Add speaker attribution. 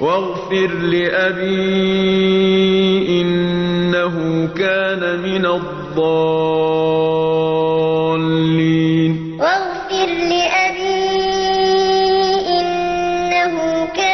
Speaker 1: واغفر لأبي إنه كان من الضالين.
Speaker 2: واغفر لأبي إنه كان